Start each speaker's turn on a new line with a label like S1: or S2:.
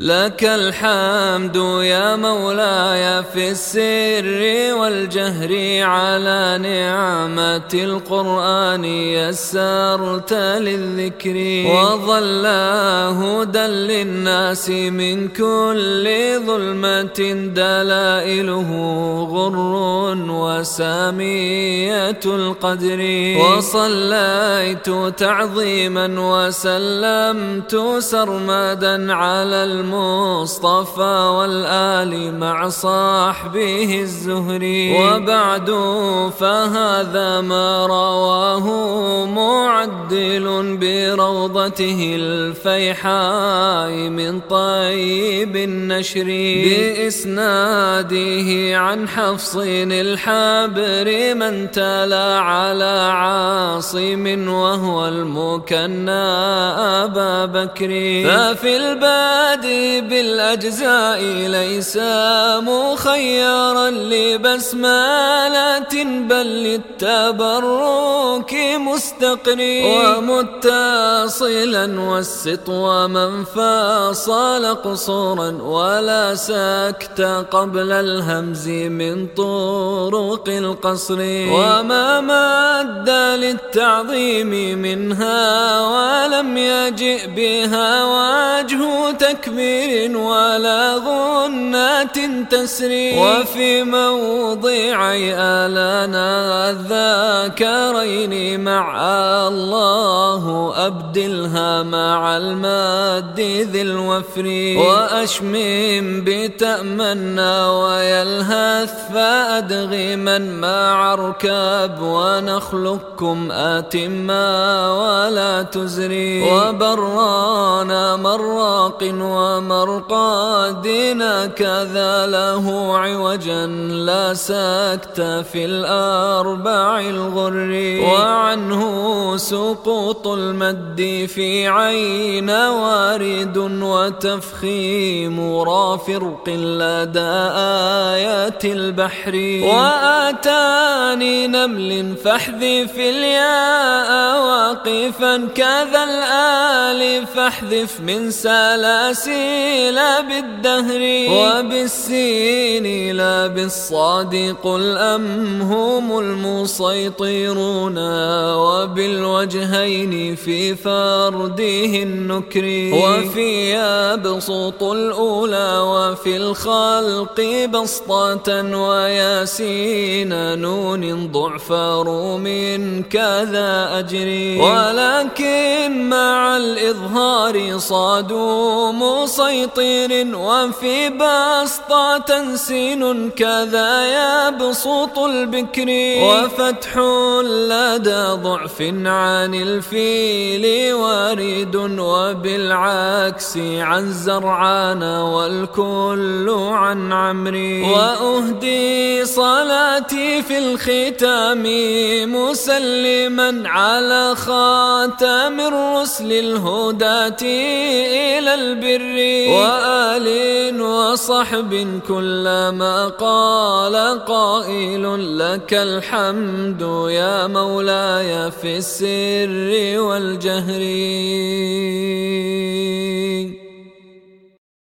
S1: لك الحمد يا مولاي في السر والجهر على نعمة القرآن يسرت للذكر وظل هدى للناس من كل ظلمة دلائله غر وسامية القدر وصليت تعظيما وسلمت سرمدا على الم المصطفى والآل مع صاحبه الزهري. وبعد فهذا ما رواه معدل بروضته الفيحاء من طيب النشر. بإسناده عن حفص الحبر من تلا على عاصم وهو المكنى أبا بكر. ففي البادي بالأجزاء ليس مخيرا لبسمالة بل للتبرك مستقري ومتصلا والسطو من فاصل قصورا ولا سكت قبل الهمز من طرق القصر. وما مد للتعظيم منها ولم يجئ بها وجه تكبير. تكبير ولا غنات تسري. وفي موضعي آلانا الذاكرين مع الله أبدلها مع الماد ذي الوفر. وأشمم بتأمنا ويلهث فأدغما مع ركاب ونخلقكم أتما ولا تزري. وبرانا مراق ومرقادنا كذا له عوجا لا سكت في الأربع الغر. وعنه سقوط المد في عين وارد وتفخيم رافرق لدى آيات البحر. وآتاني نمل فاحذف الياء واقفا كذا الآل فاحذف من سلاسل بالدهر وبالسين لا بالصاد قل أم هم المسيطرون وبالوجهين في فرده النكر وفي يبسط الأولى وفي الخلق بسطة وياسين نون ضعف روم كذا أجري ولكن مع الإظهار صادوا مسيطر وفي بسطة تنسين كذا يبسط البكر. وفتح لدى ضعف عن الفيل وارد وبالعكس عن زرعان والكل عن عمري وأهدي صلاتي في الختام مسلما على خاتم الرسل الهداة إلى البر. وآل وصحب كلما قال قائل لك الحمد يا مولاي في السر والجهر.